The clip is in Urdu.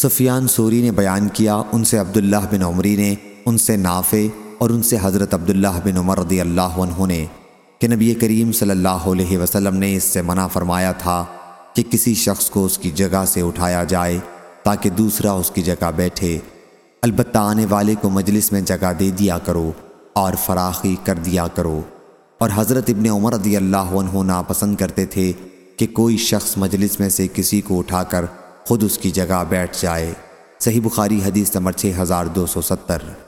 سفیان سوری نے بیان کیا، ان سے عبداللہ بن عمری نے، ان سے نافع اور ان سے حضرت عبداللہ بن عمر رضی اللہ عنہ نے کہ نبی کریم صلی اللہ علیہ وسلم نے اس سے منع فرمایا تھا کہ کسی شخص کو اس کی جگہ سے اٹھایا جائے تاکہ دوسرا اس کی جگہ بیٹھے۔ البتہ آنے والے کو مجلس میں جگہ دے دیا کرو اور فراخی کر دیا کرو۔ اور حضرت ابن عمر رضی اللہ عنہ ناپسند کرتے تھے کہ کوئی شخص مجلس میں سے کسی کو اٹھا کر خود اس کی جگہ بیٹھ جائے۔ صحیح بخاری حدیث نمبر 6270